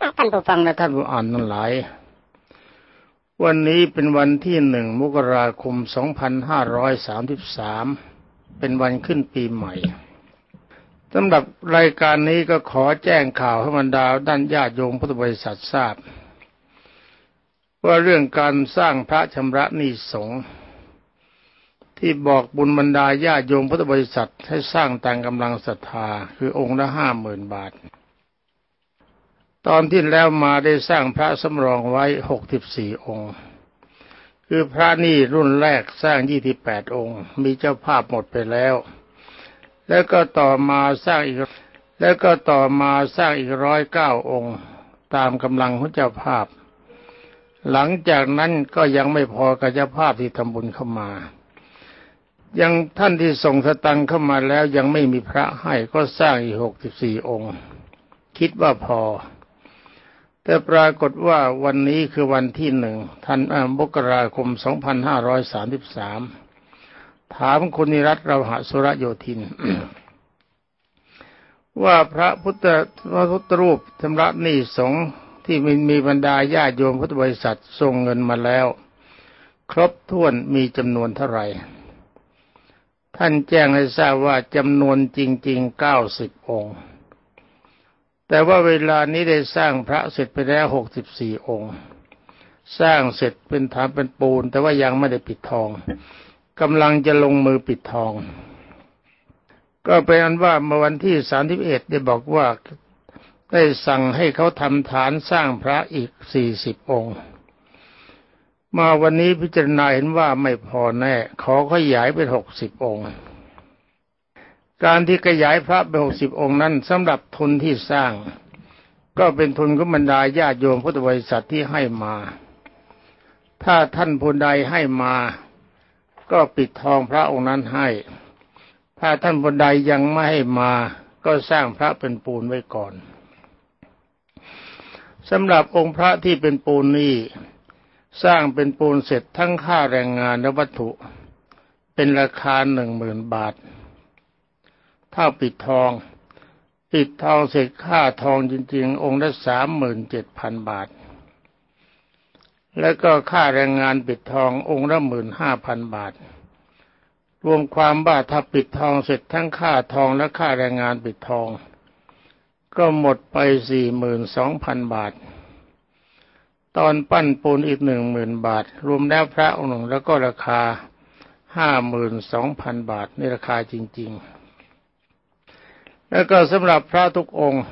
ท่านผู้ฟังและท่านผู้อ่านทั้งหลาย วันนี้เป็นวันที่หนึ่งมกราคม2533เป็นวันขึ้นปีใหม่สำหรับรายการนี้ก็ขอแจ้งข่าวให้บรรดาด้านญาติโยมพุทธบริษัททราบ ว่าเรื่องการสร้างพระชำระนิสงฆ์ที่บอกบุญบรรดาญาติโยมพุทธบริษัทให้สร้างตามกำลังศรัทธาคือองค์ละห้าหมื่นบาท ตอนที่แล้วมาได้สร้างพระสำรองไว้หกสิบสี่องค์ คือพระนี่รุ่นแรกสร้างยี่สิบแปดองค์ มีเจ้าภาพหมดไปแล้ว แล้วก็ต่อมาสร้างอีก แล้วก็ต่อมาสร้างอีกร้อยเก้าองค์ ตามกำลังของเจ้าภาพ หลังจากนั้นก็ยังไม่พอกับเจ้าภาพที่ทำบุญเข้ามา ยังท่านที่ส่งสตังค์เข้ามาแล้วยังไม่มีพระให้ก็สร้างอีกหกสิบสี่องค์ คิดว่าพอ แต่ปรากฏว่าวันนี้คือวันที่หนึ่งท่านมกราคมสองพันห้าร้อยสามสิบสามถามคุณนิรัตเราหะสุรโยธิน ว่าพระพุทธพระพุทธรูปชำระหนี้สงฆ์ที่มีมีบรรดาญาโยมพุทธบริษัทส่งเงินมาแล้ว ครบถ้วนมีจำนวนเท่าไหร่ ท่านแจ้งให้ทราบว่าจำนวนจริงๆเก้าสิบองค์ แต่ว่าเวลานี้ได้สร้างพระเสร็จไปแล้วหกสิบสี่องค์ สร้างเสร็จเป็นฐานเป็นปูน แต่ว่ายังไม่ได้ปิดทองกำลังจะลงมือปิดทอง ก็เป็นอันว่าเมื่อวันที่สามสิบเอ็ดได้บอกว่าได้สั่งให้เขาทำฐานสร้างพระอีกสี่สิบองค์ มาวันนี้พิจารณาเห็นว่าไม่พอแน่ ขอขยายเป็นหกสิบองค์ การที่ขยายพระไปหกสิบองค์นั้นสำหรับทุนที่สร้าง ก็เป็นทุนของบรรดาญาติโยมพุทธบริษัทที่ให้มา ถ้าท่านผู้ใดให้มา ก็ปิดทองพระองค์นั้นให้ ถ้าท่านผู้ใดยังไม่ให้มาก็สร้างพระเป็นปูนไว้ก่อนสำหรับองค์พระที่เป็นปูนนี้สร้างเป็นปูนเสร็จทั้งค่าแรงงานและวัตถุ เป็นราคาหนึ่งหมื่นบาท ถ้าปิดทอง ปิดทองเสร็จค่าทองจริง ๆ องค์ละสามหมื่นเจ็ดพันบาท แล้วก็ค่าแรงงานปิดทององค์ละหมื่นห้าพันบาท รวมความว่าถ้าปิดทองเสร็จทั้งค่าทองและค่าแรงงานปิดทอง ก็หมดไปสี่หมื่นสองพันบาทตอนปั้นปูนอีกหนึ่งหมื่นบาท รวมแล้วพระองค์หนึ่งแล้วก็ราคาห้าหมื่นสองพันบาทในราคาจริง ๆ แล้วก็สำหรับพระทุกองค์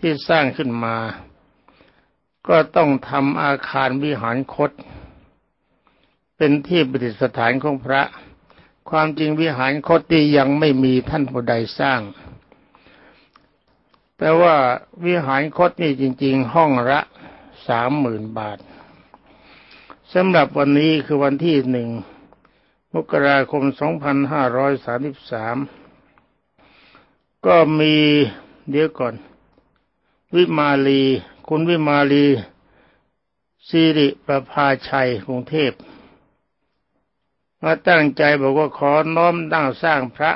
ที่สร้างขึ้นมา ก็ต้องทำอาคารวิหารคต เป็นที่ประดิษฐานของพระ ความจริงวิหารคตที่ยังไม่มีท่านผู้ใดสร้าง แต่ว่าวิหารคตนี่จริง ๆ ห้องละสามหมื่นบาทสำหรับวันนี้คือวันที่หนึ่งมกราคมสองพันห้าร้อยสามสิบสาม ก็มีเดี๋ยวก่อน วิมาลี คุณวิมาลีสิริประภาชัยกรุงเทพมาตั้งใจบอกว่าขอน้อมตั้งสร้างพระ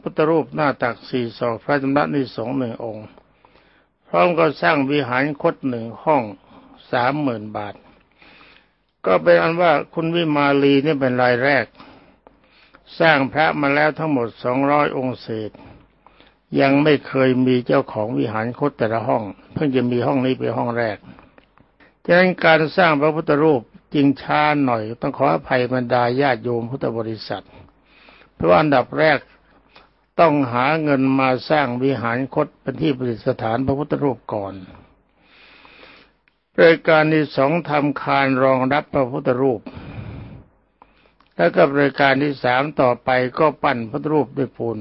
พุทธรูปหน้าตักสี่ศอกพระจำรัดนิสงหนึ่งองค์ พร้อมก็สร้างวิหารคดหนึ่งห้องสามหมื่นบาท ก็เป็นอันว่าคุณวิมาลีนี่เป็นรายแรก สร้างพระมาแล้วทั้งหมดสองร้อยองค์เศษ ยังไม่เคยมีเจ้าของวิหารคตแต่ละห้อง เพิ่งจะมีห้องนี้เป็นห้องแรกฉะนั้นการสร้างพระพุทธรูปจริงช้าหน่อยต้องขออภัยบรรดาญาติโยมพุทธบริษัท เพราะอันดับแรกต้องหาเงินมาสร้างวิหารคตเป็นที่ประดิษฐานพระพุทธรูปก่อนรายการที่สองทำคานรองรับพระพุทธรูป แล้วก็รายการที่สามต่อไปก็ปั้นพระรูปด้วยปูน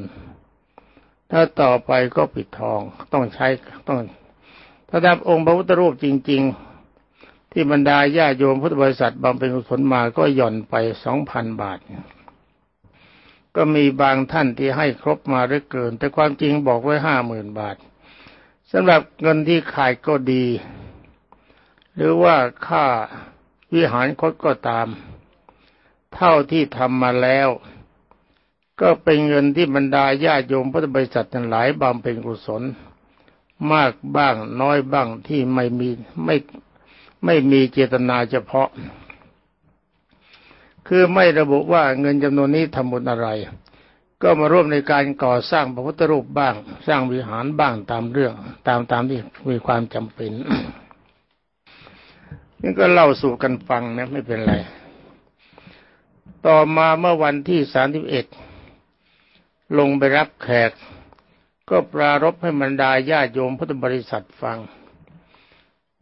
ถ้าต่อไปก็ปิดทองต้องใช้ต้องถ้าดับองค์พระพุทธรูปจริง ๆ ที่บรรดาญาโยมพุทธบริษัทบำเพ็ญกุศลมาก็หย่อนไปสองพันบาท ก็มีบางท่านที่ให้ครบมาเรื่อเกิน แต่ความจริงบอกไว้ห้าหมื่นบาทสำหรับเงินที่ขายก็ดี หรือว่าค่าวิหารคตก็ตาม เท่าที่ทำมาแล้ว ก็เป็นเงินที่บรรดาญาติโยมพุทธบริษัททั้งหลายบำเพ็ญกุศล มากบ้างน้อยบ้างที่ไม่มีไม่ไม่มีเจตนาเฉพาะ คือไม่ระบุว่าเงินจำนวนนี้ทำบุญอะไร ก็มาร่วมในการก่อสร้างพระพุทธรูปบ้าง สร้างวิหารบ้างตามเรื่องตามตามที่มีความจำเป็นนี่ก็เล่าสู่กันฟังนะไม่เป็นไร ต่อมาเมื่อวันที่สามสิบเอ็ด ลงไปรับแขก ก็ปรารบให้บรรดาญาโยมพุทธบริษัทฟัง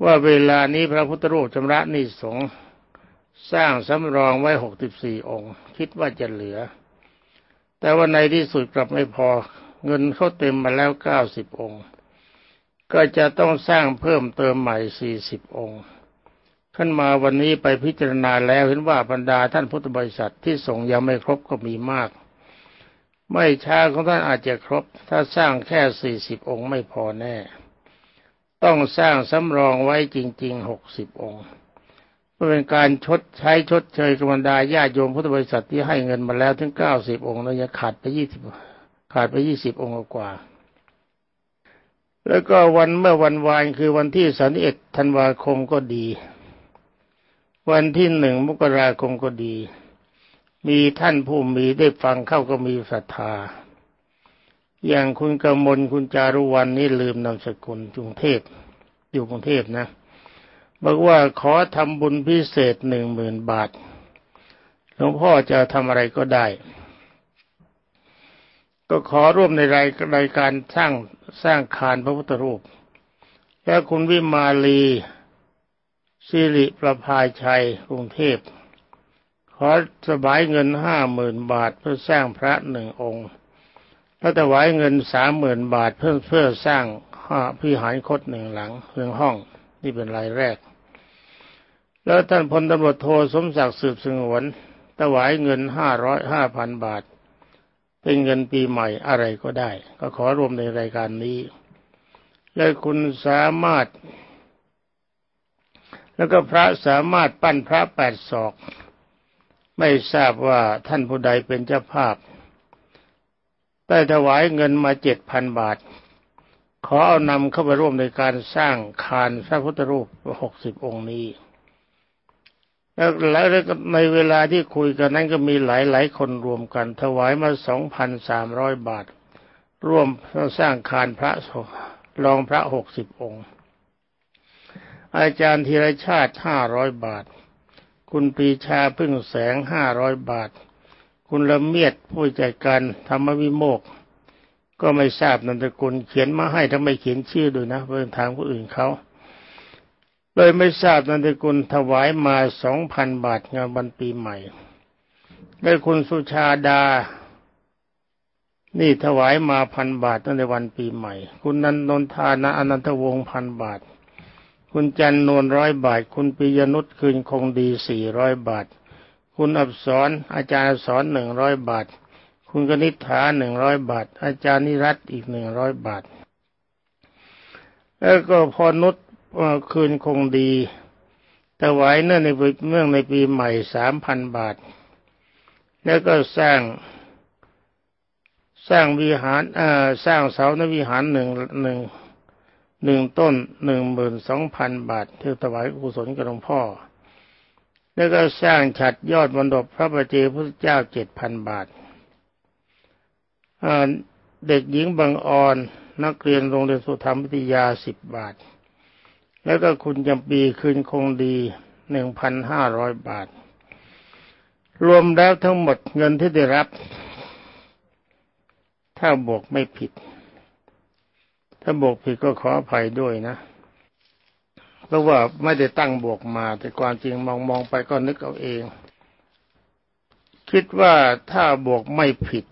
ว่าเวลานี้พระพุทธรูปชำระนิสงสร้างสำรองไว้หกสิบสี่องค์ คิดว่าจะเหลือ แต่ว่าในที่สุดกลับไม่พอเงินเขาเต็มมาแล้วเก้าสิบองค์ ก็จะต้องสร้างเพิ่มเติมใหม่สี่สิบองค์ขึ้นมาวันนี้ไปพิจารณาแล้วเห็นว่าบรรดาท่านพุทธบริษัทที่ส่งยังไม่ครบก็มีมาก ไม่ช้าของท่านอาจจะครบ ถ้าสร้างแค่สี่สิบองค์ไม่พอแน่ ต้องสร้างสำรองไว้จริงๆหกสิบองค์เพื่อเป็นการชดใช้ชดเชยกับบรรดาญาติโยมพุทธบริษัทที่ให้เงินมาแล้วถึงเก้าสิบองค์แล้วยังขาดไปยี่สิบขาดไปยี่สิบองค์กว่า แล้วก็วันเมื่อวันวานคือวันที่สามเอ็ดธันวาคมก็ดี วันที่หนึ่งมกราคมก็ดี มีท่านผู้มีได้ฟังเข้าก็มีศรัทธา อย่างคุณกมลคุณจารุวันนี่ลืมนามสกุลกรุงเทพอยู่กรุงเทพนะบอกว่าขอทำบุญพิเศษหนึ่งหมื่นบาทหลวงพ่อจะทำอะไรก็ได้ ก็ขอร่วมในรายรายการสร้างสร้างคานพระพุทธรูป และคุณวิมาลีสิริประภายชัยกรุงเทพ ขอสบายเงินห้าหมื่นบาทเพื่อสร้างพระหนึ่งองค์แลวถวายเงินสามหมื่นบาทเพื่อเพื่อสร้างพิหารคดหนึ่งหลังเพียงห้องนี่เป็นรายแรก แล้วท่านพลตำรวจโทสมศักดิ์สืบสงวนถวายเงินห้าร้อยห้าพันบาท เป็นเงินปีใหม่อะไรก็ได้ ก็ขอรวมในรายการนี้ และคุณสามารถ แล้วก็พระสามารถปั้นพระแปดศอก ไม่ทราบว่าท่านผู้ใดเป็นเจ้าภาพ ได้ถวายเงินมาเจ็ดพันบาท ขอเอานำเข้าไปร่วมในการสร้างคานพระพุทธรูปหกสิบองค์นี้ แล้วในเวลาที่คุยกันนั้นก็มีหลายหลายคนรวมกัน ถวายมาสองพันสามร้อยบาท ร่วมสร้างคานพระรองพระหกสิบองค์ อาจารย์ธีรชาติห้าร้อยบาท คุณปรีชาพึ่งแสงห้าร้อยบาท คุณละเมียดผู้จัดการธรรมวิโมกก็ไม่ทราบนามสกุลเขียนมาให้ถ้าไมเขียนชื่อด้วยนะเพื่อทางผู้อื่นเขาเลยไม่ทราบนามสกุลถวายมาสองพันบาทงานวันปีใหม่ได้คุณสุชาดา นี่ถวายมาพันบาทตั้งแต่วันปีใหม่ คุณนันนนทานะอนันทวงศ์พันบาท คุณจันนวลร้อยบาท คุณปิยนุชคืนคงดีสี่ร้อยบาท คุณอับสอนอาจารย์อับสอนหนึ่งร้อยบาท คุณกนิษฐาหนึ่งร้อยบาท อาจารย์นิรัตอีกหนึ่งร้อยบาท แล้วก็พอนุชคืนคงดีถวายเนื่องในเมื่องในปีใหม่สามพันบาท แล้วก็สร้าง สร้างวิหารสร้างเสานวิหารหนึ่งหนึ่ง หนึ่งต้นหนึ่งหมื่นสองพันบาทที่ถวายกุศลกับหลวงพ่อ แล้วก็สร้างฉัดยอดมณฑปพระประเจพระเจ้าเจ็ดพันบาทเด็กหญิงบางออนนักเรียนโรงเรียนสุธรรมวิทยาสิบบาท แล้วก็คุณจำปีคืนคงดีหนึ่งพันห้าร้อยบาท รวมแล้วทั้งหมดเงินที่ได้รับ ถ้าบวกไม่ผิด ถ้าบวกผิดก็ขออภัยด้วยนะ เพราะว่าไม่ได้ตั้งบวกมา แต่ความจริงมองมองไปก็นึกเอาเอง คิดว่าถ้าบวกไม่ผิด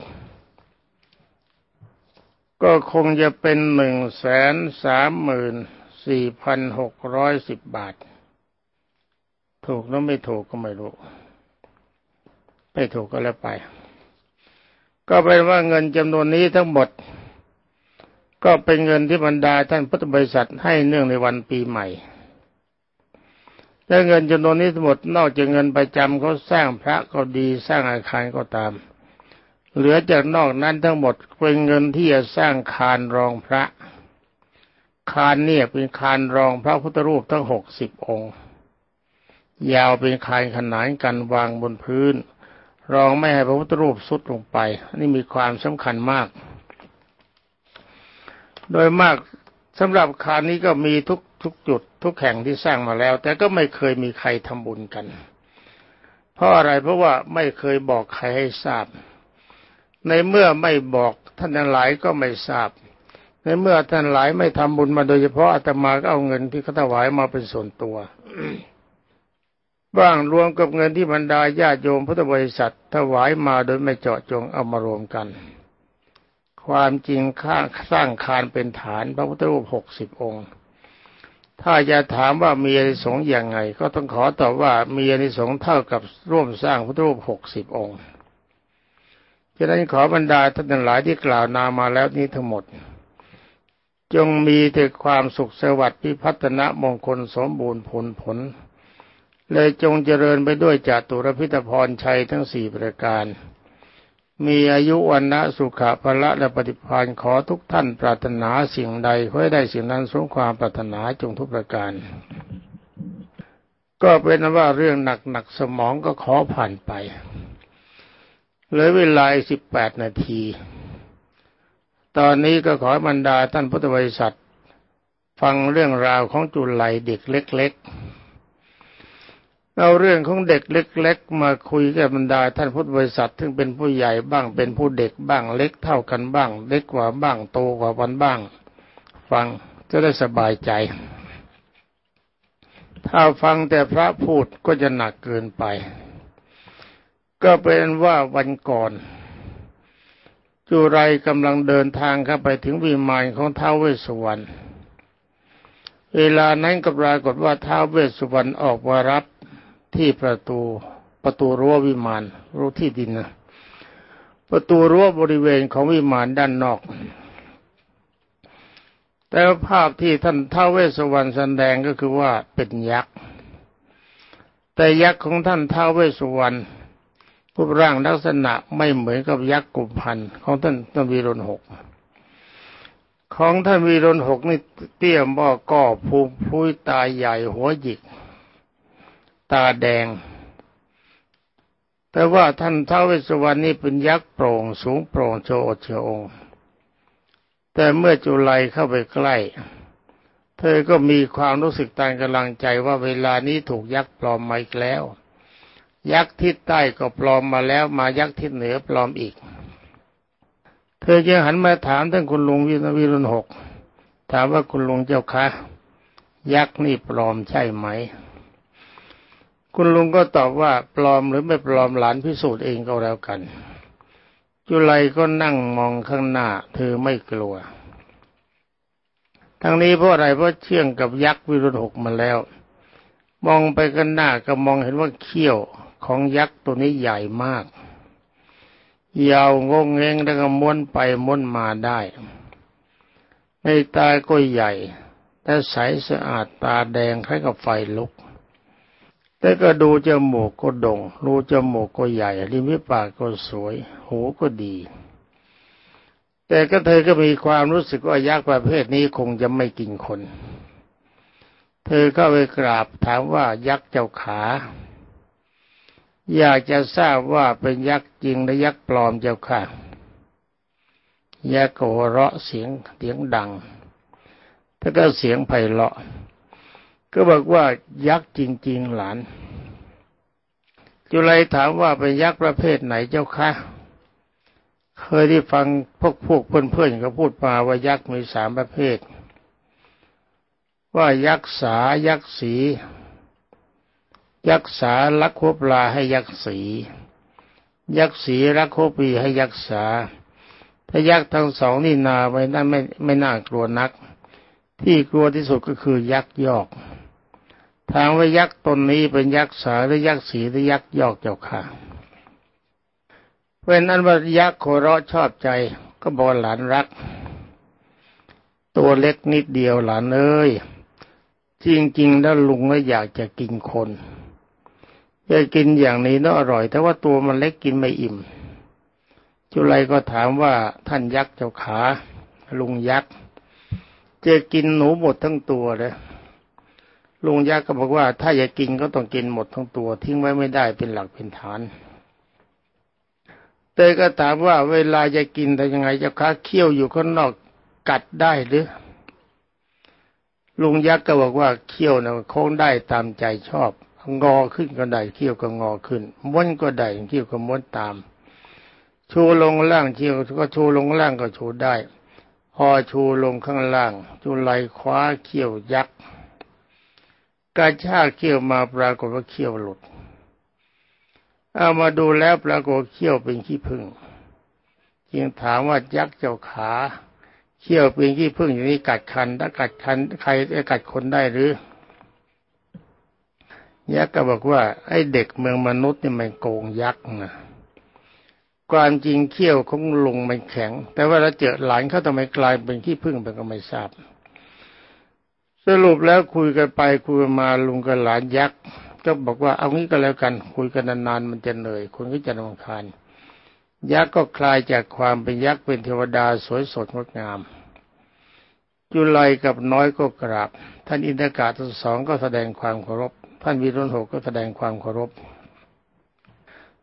ก็คงจะเป็นหนึ่งแสนสามหมื่นสี่พันหกร้อยสิบบาท ถูกแล้วไม่ถูกก็ไม่รู้ไม่ถูกก็แล้วไป ก็เป็นว่าเงินจำนวนนี้ทั้งหมด ก็เป็นเงินที่บรรดาท่านพุทธบริษัทให้เนื่องในวันปีใหม่และเงินจำนวนนี้ทั้งหมดนอกจากเงินประจำเขาสร้างพระก็ดีสร้างอาคารก็ตาม เหลือจากนอกนั้นทั้งหมดเป็นเงินที่จะสร้างคานรองพระ คานเนี่ยเป็นคานรองพระพุทธรูปทั้งหกสิบองค์ ยาวเป็นคานขนานกันวางบนพื้น รองไม่ให้พระพุทธรูปสุดลงไป นี่มีความสำคัญมาก โดยมากสำหรับคานนี้ก็มีทุกทุกจุดทุกแห่งที่สร้างมาแล้ว แต่ก็ไม่เคยมีใครทำบุญกัน เพราะอะไรเพราะว่าไม่เคยบอกใครให้ทราบ ในเมื่อไม่บอกท่านทั้งหลายก็ไม่ทราบ ในเมื่อท่านหลายไม่ทำบุญมาโดยเฉพาะอาตมาก็เอาเงินที่เขาถวายมาเป็นส่วนตัวบ้างรวมกับเงินที่บรรดาญาโยมพุทธบริษัทถวายมาโดยไม่เจาะจงเอามารวมกัน ความจริงข้าสร้างคานเป็นฐานพระพุทธรูปหกสิบองค์ ถ้าจะถามว่ามีอานิสงส์อย่างไง ก็ต้องขอตอบว่ามีอานิสงส์เท่ากับร่วมสร้างพระพุทธรูปหกสิบองค์ฉะนั้นขอบรรดาท่านทั้งหลายที่กล่าวนามมาแล้วนี้ทั้งหมด จงมีแต่ความสุขสวัสดิ์พิพัฒนมงคลสมบูรณ์ผลผล เลยจงเจริญไปด้วยจตุรพิธพรชัยทั้งสี่ประการ มีอายุวันนะสุขะพละและปฏิภาณขอทุกท่านปรารถนาสิ่งใดขอให้ได้สิ่งนั้นสมความปรารถนาจงทุกประการ ก็เป็นว่าเรื่องหนักหนักสมองก็ขอผ่านไปเหลือเวลาสิบแปดนาที ตอนนี้ก็ขอบรรดาท่านพุทธบริษัท ฟังเรื่องราวของจุลัยเด็กเล็ก ๆ เอาเรื่องของเด็กเล็ก ๆ มาคุยกับบรรดาท่านพุทธบริษัทซึ่งเป็นผู้ใหญ่บ้างเป็นผู้เด็กบ้างเล็กเท่ากันบ้าง เล็กกว่าบ้างโตกว่าวันบ้าง ฟังจะได้สบายใจ ถ้าฟังแต่พระพูดก็จะหนักเกินไป ก็เป็นว่าวันก่อน จุไรกำลังเดินทางเข้าไปถึงวิมานของท้าวเวสสุวรรณเวลานั้นก็ปรากฏว่าท้าวเวสสุวรรณออกมารับ ที่ประตูประตูรั้ววิมานรั้วที่ดินนะประตูรั้วบริเวณของวิมานด้านนอก แต่ภาพที่ท่านท้าวเวสสุวรรณแสดงก็คือว่าเป็นยักษ์ แต่ยักษ์ของท่านท้าวเวสสุวรรณรูปร่างลักษณะไม่เหมือนกับยักษ์กุมพันของท่านท่านวีรนหกของท่านวีรนหกนี่เตี้ยมบ่อก่อภูพุ้ยตาใหญ่หัวหยิก ตาแดง แต่ว่าท่านท้าวเวสสวรรณนี่เป็นยักษ์โปร่งสูงโปร่งโชดเชองแต่เมื่อจุไลเข้าไปใกล้ เธอก็มีความรู้สึกตานกำลังใจว่าเวลานี้ถูกยักษ์ปลอมมาอีกแล้ว ยักษ์ทิศใต้ก็ปลอมมาแล้วมายักษ์ทิศเหนือปลอมอีก เธอจึงหันมาถามท่านคุณลุงวินวิรุณหกถามว่าคุณลุงเจ้าคะ ยักษ์นี่ปลอมใช่ไหม คุณลุงก็ตอบว่าปลอมหรือไม่ปลอมหลานพิสูจน์เองก็แล้วกัน จุไลก็นั่งมองข้างหน้าเธอไม่กลัว ทั้งนี้เพราะอะไรเพราะเชื่องกับยักษ์วิรุณหกมาแล้ว มองไปกันหน้าก็มองเห็นว่าเขี้ยวของยักษ์ตัวนี้ใหญ่มาก ยาวงงเงงแล้วก็ม้วนไปม้วนมาได้ในตาก็ใหญ่แต่ใสสะอาดตาแดงคล้ายกับไฟลุก แต่ก็ดูจมูกก็ดงรูจมูกก็ใหญ่ริมฝีปากก็สวย หูก็ดี แต่ก็เธอก็มีความรู้สึกว่ายักษ์ประเภทนี้คงจะไม่กินคน เธอก็ไปกราบถามว่ายักษ์เจ้าขา อยากจะทราบว่าเป็นยักษ์จริงหรือยักษ์ปลอมเจ้าค่ะยักษ์หัวเราะเสียงเสียงดังถ้าก็เสียงไพเราะ ก็บอกว่ายักษ์จริง ๆ หลาน จุลัยถามว่าเป็นยักษ์ประเภทไหนเจ้าคะเคยได้ฟังพวกพวกเพื่อนๆเขาพูดมาว่ายักษ์มีสามประเภท ว่ายักษ์สายักษ์สี ยักษ์สาลักโคปลาให้ยักษ์สี ยักษ์สีรักโคปีให้ยักษ์สาถ้ายักษ์ทั้งสองนี่นาไว้นั่นไม่ไม่น่ากลัวนัก ที่กลัวที่สุดก็คือยักษ์ยอก ทางว่ายักษ์ตนนี้เป็นยักษ์สาหรือยักษ์สีหรือยักษ์ยอกเจ้าค่ะเป็นนั้นว่ายักษ์โคเราะชอบใจก็บอกหลานรัก ตัวเล็กนิดเดียวหลานเอ้ยจริงๆแล้วลุงก็อยากจะกินคนจะกินอย่างนี้น่าอร่อย แต่ว่าตัวมันเล็กกินไม่อิ่ม จุไลก็ถามว่าท่านยักษ์เจ้าขา ลุงยักษ์จะกินหนูหมดทั้งตัวเลย ลุงยักษ์ก็บอกว่าถ้าอยากกินก็ต้องกินหมดทั้งตัว ทิ้งไว้ไม่ได้เป็นหลักเป็นฐานเตยก็ถามว่าเวลาจะกินแต่ยังไงจะค้าเคี้ยวอยู่ข้างนอกกัดได้หรือ ลุงยักษ์ก็บอกว่าเคี้ยวนะโค้งได้ตามใจชอบ งอขึ้นก็ได้เคี้ยวก็งอขึ้นม้วนก็ได้เคี้ยวก็ม้วนตาม ชูลงล่างเคี้ยวก็ชูลงล่างก็ชูได้ พอชูลงข้างล่างจุไหลคว้าเขี้ยวยักษ์ กระชากเขี้ยวมาปรากฏว่าเขี้ยวหลุด เอามาดูแล้วปรากฏเขี้ยวเป็นขี้ผึ้งจึงถามว่ายักษ์เจ้าขาเขี้ยวเป็นขี้ผึ้งอย่างนี้กัดคันถ้ากัดคันใครจะกัดคนได้หรือยักษ์ก็บอกว่า ไอ้เด็กเมืองมนุษย์นี่มันโกงยักษ์นะความจริงเขี้ยวของลุงมันแข็ง แต่ว่าเราเจอหลานเขาทำไมกลายเป็นขี้ผึ้งเป็นก็ไม่ทราบ สรุปแล้วคุยกันไปคุยมาลุงกับหลานยักษ์ก็บอกว่าเอางี้ก็แล้วกัน คุยกันนานๆมันจะเหนื่อยคุณก็จะรำคาญยักษ์ก็คลายจากความเป็นยักษ์เป็นเทวดาสวยสดงดงาม จุลัยกับน้อยก็กราบ ท่านอินทกาทั้งสองก็แสดงความเคารพ ท่านวีรุณหกก็แสดงความเคารพ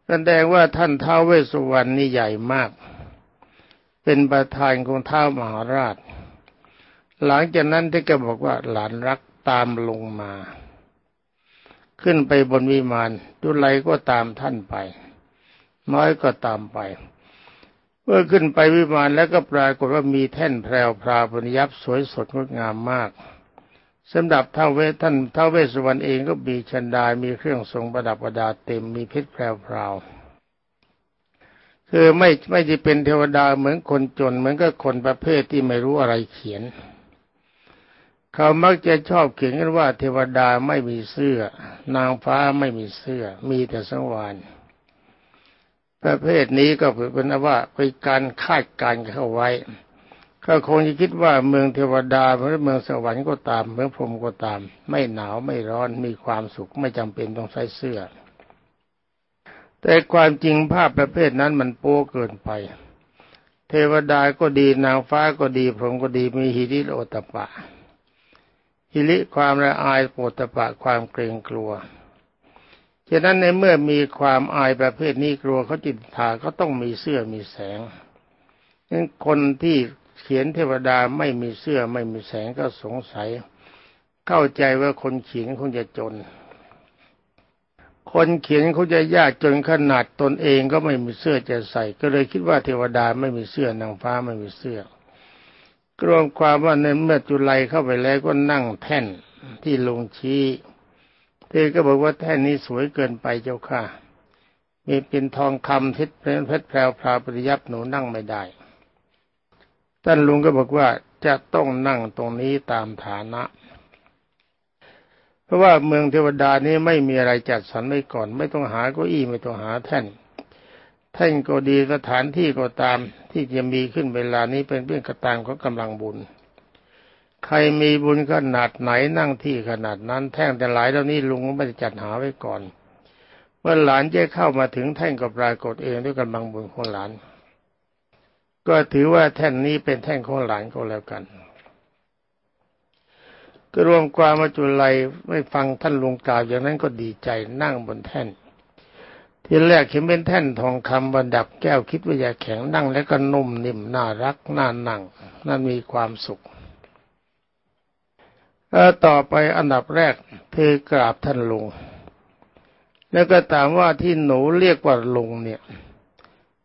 แสดงว่าท่านท้าวเวสสุวรรณนี่ใหญ่มาก เป็นประธานของท้าวมหาราช หลังจากนั้นที่แกบอกว่าหลานรักตามลงมา ขึ้นไปบนวิมานดุไลก็ตามท่านไป น้อยก็ตามไปเมื่อขึ้นไปวิมานแล้วก็ปรากฏว่ามีแท่นแพรวพราปริยับสวยสดงดงามมากสำหรับท้าวเวทท่านท้าวเวสสุวรรณเองก็มีชันดามีเครื่องทรงประดับประดาเต็มมีเพชรแพรวๆคือไม่ไม่จะเป็นเทวดาเหมือนคนจนเหมือนกับคนประเภทที่ไม่รู้อะไรเขียน เขามักจะชอบเขียนกันว่าเทวดาไม่มีเสื้อ นางฟ้าไม่มีเสื้อ มีแต่สังวานประเภทนี้ก็เป็นว่าเป็นการคาดการณ์เข้าไว้ ก็คงจะคิดว่าเมืองเทวดาหรือเมืองสวรรค์ก็ตาม เมืองพรหมก็ตาม ไม่หนาวไม่ร้อนมีความสุขไม่จำเป็นต้องใส่เสื้อ แต่ความจริงภาพประเภทนั้นมันโป้เกินไป เทวดาก็ดีนางฟ้าก็ดีพรหมก็ดีมีหิริโอตปะ หิริความละอายโปตปะความเกรงกลัวฉะนั้นในเมื่อมีความอายประเภทนี้กลัวเขาจิตถาก็ต้องมีเสื้อมีแสงนั้นคนที่เขียนเทวดาไม่มีเสื้อไม่มีแสงก็สงสัย เข้าใจว่าคนเขียนคงจะจน คนเขียนเขาจะยากจนขนาดตนเองก็ไม่มีเสื้อจะใส่ ก็เลยคิดว่าเทวดาไม่มีเสื้อนางฟ้าไม่มีเสื้อ รวมความว่าในเมื่อจุลัยเข้าไปแล้วก็นั่งแท่นที่ลงชี้เธอก็บอกว่าแท่นนี้สวยเกินไปเจ้าค่ะ มีเป็นทองคำทิศเพชรแพรวพราปริยับหนูนั่งไม่ได้ ท่านลุงก็บอกว่าจะต้องนั่งตรงนี้ตามฐานะ เพราะว่าเมืองเทวดานี้ไม่มีอะไรจัดสรรไว้ก่อน ไม่ต้องหาเก้าอี้ไม่ต้องหาแท่น แท่นก็ดีสถานที่ก็ตามที่จะมีขึ้นเวลานี้เป็นเรื่องกระตามของกำลังบุญ ใครมีบุญขนาดไหนนั่งที่ขนาดนั้น แท่งแต่หลายเหล่านี้ลุงก็ไม่ได้จัดหาไว้ก่อน เมื่อหลานจะเข้ามาถึงแท่งก็ปรากฏเองด้วยกำลังบุญของหลาน ก็ถือว่าแท่นนี้เป็นแท่นของหลานก็แล้วกันก็รวมความมาจุลัยไม่ฟังท่านลุงกล่าวอย่างนั้นก็ดีใจนั่งบนแท่น ทีแรกเห็นเป็นแท่นทองคำบรรดับแก้วคิดว่าอย่าแข็งนั่งแล้วก็นุ่มนิ่มน่ารักน่านั่งนั่นมีความสุขแล้วต่อไปอันดับแรกเธอกราบท่านลุง แล้วก็ถามว่าที่หนูเรียกว่าลุงเนี่ย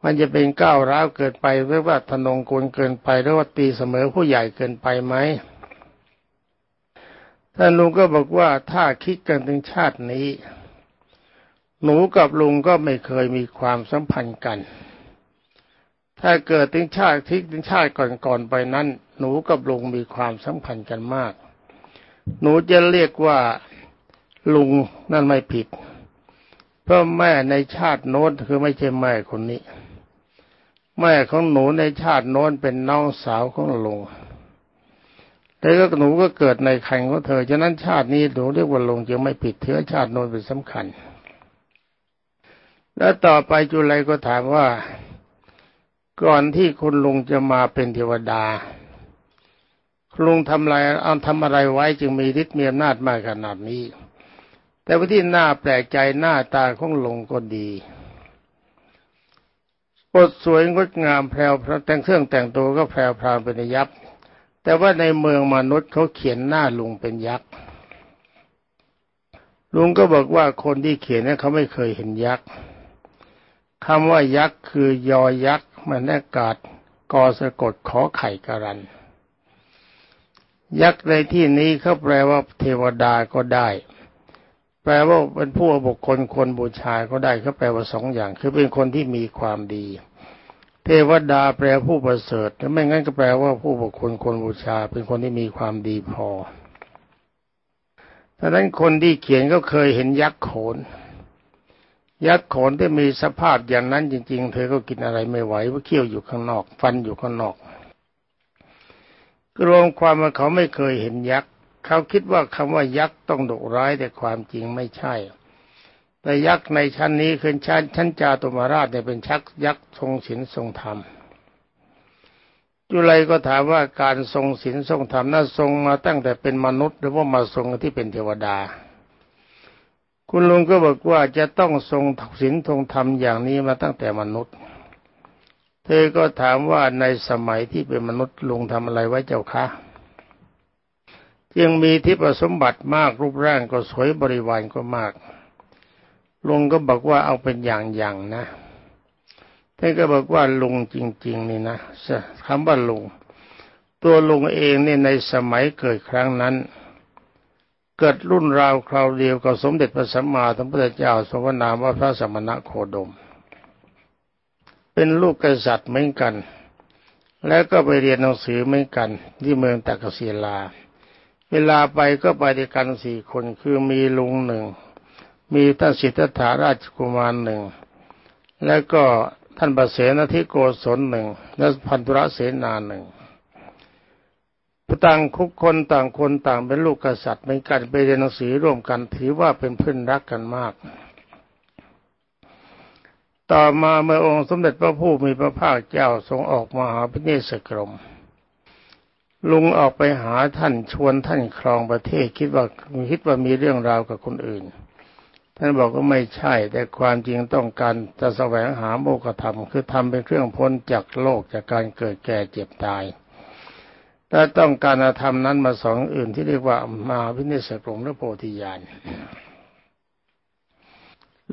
มันจะเป็นก้าวร้าวเกินไปหรือว่าทนงกลเกินไปหรือว่าตีเสมอผู้ใหญ่เกินไปไหมท่านลุงก็บอกว่าถ้าคิดกันถึงชาตินี้ หนูกับลุงก็ไม่เคยมีความสัมพันธ์กัน ถ้าเกิดถึงชาติทิศถึงชาติก่อนๆไปนั้น หนูกับลุงมีความสัมพันธ์กันมาก หนูจะเรียกว่าลุงนั่นไม่ผิด เพราะแม่ในชาติโน้นคือไม่ใช่แม่คนนี้ แม่ของหนูในชาติโน้นเป็นน้องสาวของลุงแล้วก็หนูก็เกิดในคันของเธอ ฉะนั้นชาตินี้หนูเรียกว่าลุงจึงไม่ผิดเถือชาติโน้นเป็นสำคัญ แล้วต่อไปจุลัยก็ถามว่า ก่อนที่คุณลุงจะมาเป็นเทวดาคลุงทำอะไรเอาทำอะไรไว้จึงมีฤทธิ์มีอำนาจมากขนาดนี้ แต่ว่าที่น่าแปลกใจหน้าตาของลุงก็ดีบทสวยงดงามแพรวแต่งเครื่องแต่งตัวก็แพรวพราวเป็นยับแต่ว่าในเมืองมนุษย์เขาเขียนหน้าลุงเป็นยักษ์ลุงก็บอกว่าคนที่เขียนนั้นเขาไม่เคยเห็นยักษ์ คำว่ายักษ์คือยอยักษ์มันอากาศกอสะกดขอไข่กรัน ยักษ์ในที่นี้เขาแปลว่าเทวดาก็ได้ แปลว่าเป็นผู้บุคคลคนบูชาก็ได้เขาแปลว่าสองอย่าง คือเป็นคนที่มีความดี เทวดาแปลผู้ประเสริฐไม่งั้นก็แปลว่าผู้บุคคลคนบูชา เป็นคนที่มีความดีพอดังนั้นคนที่เขียนก็เคยเห็นยักษ์โขน ยักษ์โขนที่มีสภาพอย่างนั้นจริง ๆ เธอก็กินอะไรไม่ไหวเพราะเขี้ยวอยู่ข้างนอก ฟันอยู่ข้างนอกรวมความว่าเขาไม่เคยเห็นยักษ์เขาคิดว่าคำว่ายักษ์ต้องดุร้ายแต่ความจริงไม่ใช่ แต่ยักษ์ในชั้นนี้คือชั้นชั้นจาตุมาราชเนี่ยเป็นชักยักษ์ทรงศีลทรงธรรมจุลัยก็ถามว่าการทรงศีลทรงธรรมนั้นทรงมาตั้งแต่เป็นมนุษย์หรือว่ามาทรงที่เป็นเทวดา คุณลุงก็บอกว่าจะต้องทรงศีลทรงธรรมอย่างนี้มาตั้งแต่มนุษย์ เธอก็ถามว่าในสมัยที่เป็นมนุษย์ลุงทำอะไรไว้เจ้าคะจึงมีทิพสมบัติมากรูปร่างก็สวยบริวารก็มากลุงก็บอกว่าเอาเป็นอย่างๆนะท่านก็บอกว่าลุงจริง ๆ นี่นะคำว่าลุง ตัวลุงเองนี่ในสมัยเกิดครั้งนั้น เกิดรุ่นราวคราวเดียวกับสมเด็จพระสัมมาสัมพุทธเจ้าทรงนามว่าพระสมณะโคดม เป็นลูกกษัตริย์เหมือนกัน แล้วก็ไปเรียนหนังสือเหมือนกัน ที่เมืองตักศิลา เวลาไปก็ไปด้วยกันสี่คนคือมีลุงหนึ่ง มีท่านสิทธัตถาราชกุมารหนึ่ง แล้วก็ท่านประเสนทิโกศลหนึ่งและพันธุระเสนาหนึ่ง ต่างคุกคนต่างคนต่างเป็นลูกกษัตริย์เป็นกันไปเรียนหนังสือร่วมกันถือว่าเป็นเพื่อนรักกันมาก ต่อมาเมื่อองค์สมเด็จพระผู้มีพระภาคเจ้าทรงออกมาหาพระเนศกรมลุงออกไปหาท่านชวนท่านครองประเทศคิดว่าคิดว่ามีเรื่องราวกับคนอื่น ท่านบอกว่าไม่ใช่ แต่ความจริงต้องการจะแสวงหาโมกขธรรม คือทำเป็นเครื่องพ้นจากโลกจากการเกิดแก่เจ็บตาย ถ้าต้องการธรรมนั้นมาสองอื่นที่เรียกว่ามาวินิสกรมและโพธิญาณ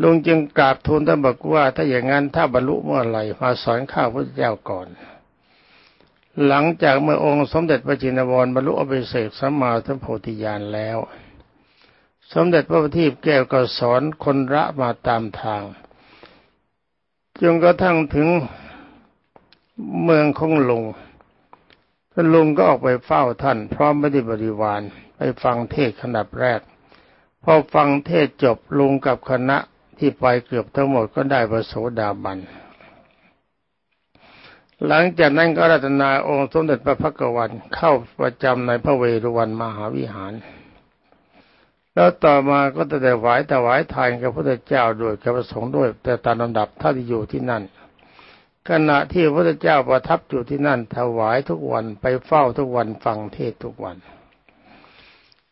ลุงจึงกราบทูลท่านบอกว่า ถ้าอย่างนั้นถ้าบรรลุเมื่อไหร่มาสอนข้าพระเจ้าก่อน หลังจากเมื่อองค์สมเด็จพระจินวรบรรลุอภิเศกสัมมาทัพโพธิญาณแล้ว สมเด็จพระบัณฑิตแก้วก็สอนคนละมาตามทางจนกระทั่งถึงเมืองของลุง ท่านลุงก็ออกไปเฝ้าท่าน พร้อมไม่ได้บริวารไปฟังเทศขนาดแรก พอฟังเทศจบลุงกับคณะที่ไปเกือบทั้งหมดก็ได้ประโสดาบัน หลังจากนั้นก็รัตนาองค์สมเด็จพระพักวันเข้าประจำในพระเวรุวันมหาวิหาร แล้วต่อมาก็ได้ไหวแต่ไหวทานกับพระเจ้าด้วยกับพระสงฆ์ด้วย แต่ตามลำดับท่าที่อยู่ที่นั่น ขณะที่พระพุทธเจ้าประทับอยู่ที่นั่นถวายทุกวันไปเฝ้าทุกวันฟังเทศทุกวัน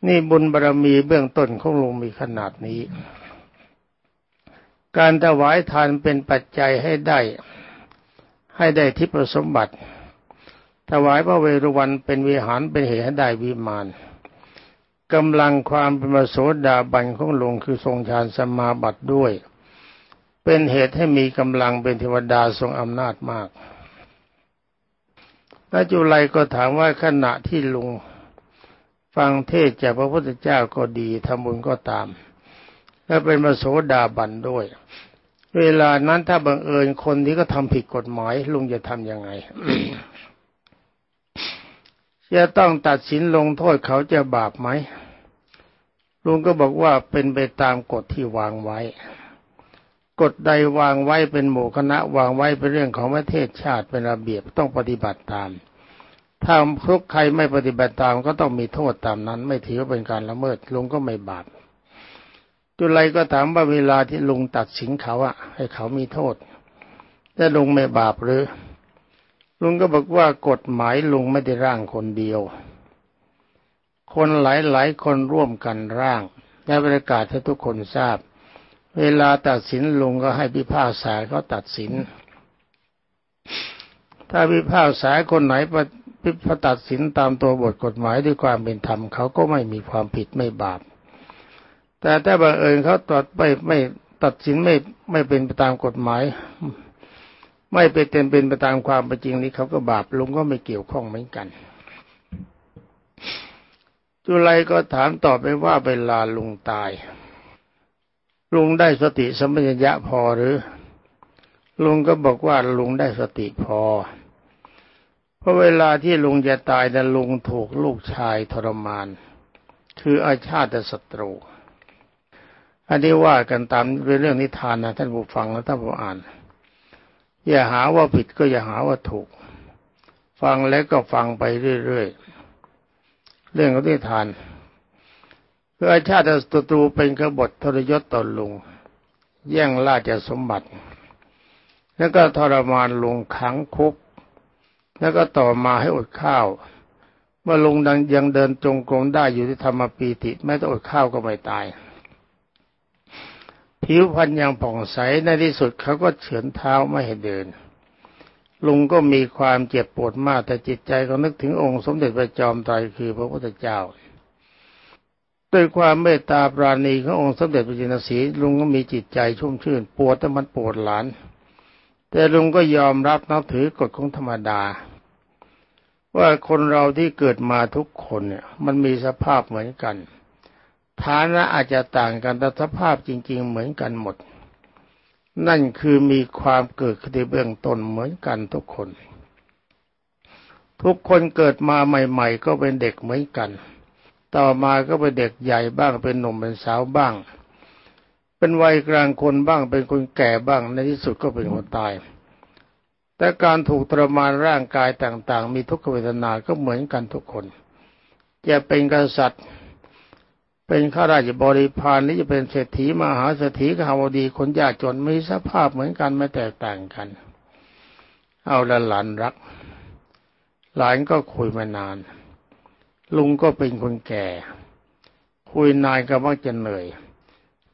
นี่บุญบารมีเบื้องต้นของลุงมีขนาดนี้ การถวายทานเป็นปัจจัยให้ได้ ให้ได้ทิพสมบัติ ถวายพระเวรุวันเป็นวิหารเป็นเหตุให้ได้วิมานกำลังความเป็นมโสดาบันของลุงคือทรงฌานสมาบัติด้วย เป็นเหตุให้มีกำลังเป็นเทวดาทรงอำนาจมากพระจุลัยก็ถามว่าขณะที่ลุงฟังเทศจากพระพุทธเจ้าก็ดีทำบุญก็ตาม และเป็นมโสดาบันด้วย เวลานั้นถ้าบังเอิญคนที่ก็ทำผิดกฎหมาย ลุงจะทำยังไงจะต้องตัดสินลงโทษเขาจะบาปไหมลุงก็บอกว่าเป็นไปตามกฎที่วางไว้ กฎใดวางไว้เป็นหมู่คณะวางไว้เป็นเรื่องของประเทศชาติเป็นระเบียบต้องปฏิบัติตาม ถ้าทุกใครไม่ปฏิบัติตามก็ต้องมีโทษตามนั้น ไม่ถือว่าเป็นการละเมิดลุงก็ไม่บาปจุไรก็ถามว่าเวลาที่ลุงตัดสินเขาอะให้เขามีโทษแต่ลุงไม่บาปหรือ ลุงก็บอกว่ากฎหมายลุงไม่ได้ร่างคนเดียว คนหลายๆคนร่วมกันร่างและประกาศให้ทุกคนทราบ เวลาตัดสินลุงก็ให้พิพากษาเขาตัดสิน ถ้าพิพากษาคนไหนพิพตัดสินตามตัวบทกฎหมายด้วยความเป็นธรรมเขาก็ไม่มีความผิดไม่บาป แต่ถ้าบังเอิญเขาตัดไม่ไม่ตัดสินไม่ไม่เป็นไปตามกฎหมาย ไม่เป็นเต็มเป็นไปตามความเป็นจริงนี้เขาก็บาปลุงก็ไม่เกี่ยวข้องเหมือนกัน จุไลก็ถามตอบไปว่าเวลาลุงตาย ลุงได้สติสัมปชัญญะพอหรือ ลุงก็บอกว่าลุงได้สติพอ เพราะเวลาที่ลุงจะตายนั้นลุงถูกลูกชายทรมาน คืออาชาติศัตรู อันนี้ว่ากันตามเป็นเรื่องนิทานนะท่านผู้ฟังและท่านผู้อ่าน อย่าหาว่าผิดก็อย่าหาว่าถูก ฟังแล้วก็ฟังไปเรื่อยๆ เรื่องของนิทาน คืออชาติศัตรูเป็นกบฏทรยศต่อลุง แย่งราชสมบัติ แล้วก็ทรมานลุงขังคุก แล้วก็ต่อมาให้อดข้าวเมื่อลุงยังเดินจงกรมได้อยู่ที่ธรรมปีติ แม้แต่อดข้าวก็ไม่ตาย ผิวพรรณยังผ่องใสในที่สุดเขาก็เฉือนเท้าไม่ให้เดิน ลุงก็มีความเจ็บปวดมากแต่จิตใจก็นึกถึงองค์สมเด็จพระจอมไตรคือพระพุทธเจ้า ด้วยความเมตตาปราณีขององค์สมเด็จพระจินสีลุงก็มีจิตใจชุ่มชื่น ปวดแต่มันปวดหลาน แต่ลุงก็ยอมรับนับถือกฎของธรรมดา ว่าคนเราที่เกิดมาทุกคนเนี่ยมันมีสภาพเหมือนกัน ฐานะอาจจะต่างกันแต่สภาพจริง ๆ เหมือนกันหมด นั่นคือมีความเกิดขึ้นในเบื้องต้นเหมือนกันทุกคน ทุกคนเกิดมาใหม่ ๆ ก็เป็นเด็กเหมือนกัน ต่อมาก็เป็นเด็กใหญ่บ้างเป็นหนุ่มเป็นสาวบ้าง เป็นวัยกลางคนบ้างเป็นคนแก่บ้างในที่สุดก็เป็นคนตาย แต่การถูกทรมานร่างกายต่างๆ มีทุกขเวทนาก็เหมือนกันทุกคน จะเป็นกษัตริย์ เป็นข้าราชบริพารนี่จะเป็นเศรษฐีมหาเศรษฐีขาวดีคนยากจนมีสภาพเหมือนกันไม่แตกต่างกัน เอาละหลานรัก หลานก็คุยมานาน ลุงก็เป็นคนแก่ คุยนานก็มักจะเหนื่อย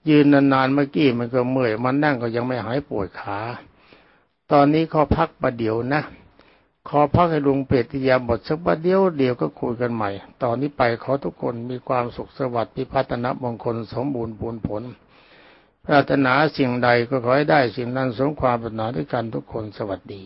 ยืนนานๆเมื่อกี้มันก็เมื่อยมันนั่งก็ยังไม่หายปวดขา ตอนนี้เขาพักประเดี๋ยวนะ ขอพักให้ลุงเป็ดยาบทสักประเดี๋ยวเดียวก็คุยกันใหม่ ตอนนี้ไปขอทุกคนมีความสุขสวัสดิ์พิพัฒนมงคลสมบูรณ์ผลผล ปรารถนาสิ่งใดก็ขอให้ได้สิ่งนั้นสมความปรารถนาด้วยกันทุกคนสวัสดี